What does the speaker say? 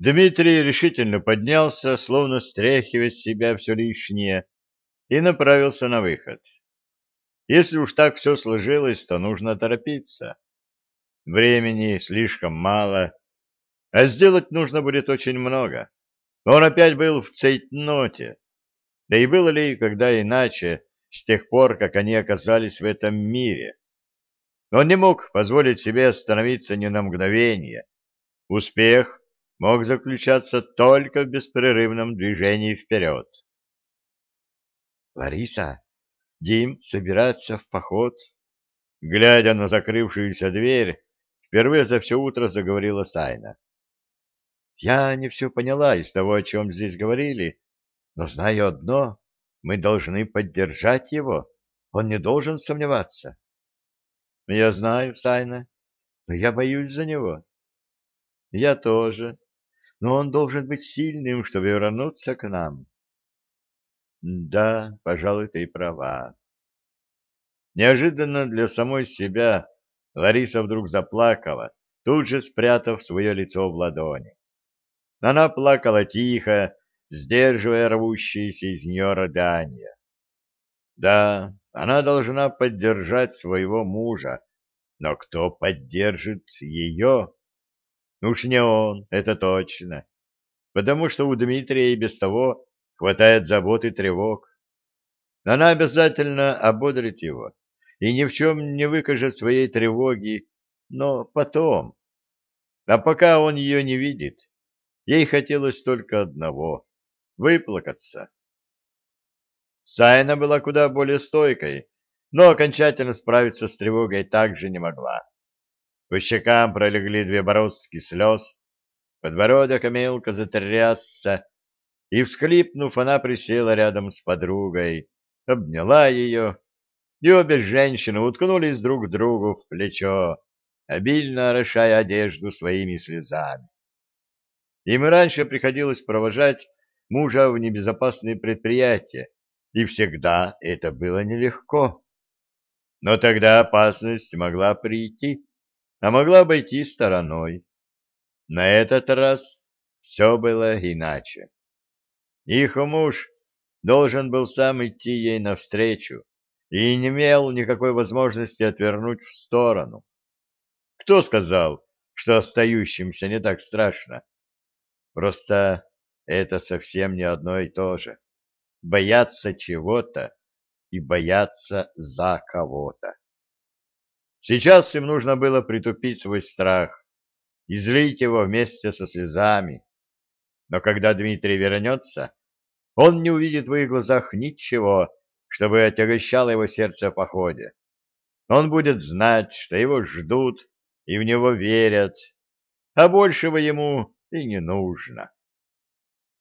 Дмитрий решительно поднялся, словно стряхивая с себя все лишнее, и направился на выход. Если уж так все сложилось, то нужно торопиться. Времени слишком мало, а сделать нужно будет очень много. Он опять был в цейтноте. Да и было ли когда иначе, с тех пор, как они оказались в этом мире? Он не мог позволить себе остановиться ни на мгновение. Успех мог заключаться только в беспрерывном движении вперед. «Лариса, Дим собирается в поход?» Глядя на закрывшуюся дверь, впервые за все утро заговорила Сайна. «Я не все поняла из того, о чем здесь говорили, но знаю одно — мы должны поддержать его, он не должен сомневаться». «Я знаю, Сайна, но я боюсь за него». «Я тоже, но он должен быть сильным, чтобы вернуться к нам». Да, пожалуй, ты права. Неожиданно для самой себя Лариса вдруг заплакала, тут же спрятав свое лицо в ладони. Она плакала тихо, сдерживая рвущиеся из нее рыдания. Да, она должна поддержать своего мужа, но кто поддержит ее? Уж не он, это точно, потому что у Дмитрия и без того хватает забот и тревог. Она обязательно ободрит его и ни в чем не выкажет своей тревоги, но потом. А пока он ее не видит, ей хотелось только одного — выплакаться. Сайна была куда более стойкой, но окончательно справиться с тревогой также не могла. По щекам пролегли две бороздки слез, подбородок мелко затрясся, и, всхлипнув, она присела рядом с подругой, обняла ее, и обе женщины уткнулись друг другу в плечо, обильно орошая одежду своими слезами. Им раньше приходилось провожать мужа в небезопасные предприятия, и всегда это было нелегко. Но тогда опасность могла прийти, а могла обойти стороной. На этот раз все было иначе. Их муж должен был сам идти ей навстречу и не имел никакой возможности отвернуть в сторону. Кто сказал, что остающимся не так страшно? Просто это совсем не одно и то же. Бояться чего-то и бояться за кого-то. Сейчас им нужно было притупить свой страх, излить его вместе со слезами. Но когда Дмитрий вернется, он не увидит в их глазах ничего, чтобы отягощало его сердце в походе. Он будет знать, что его ждут и в него верят, а большего ему и не нужно.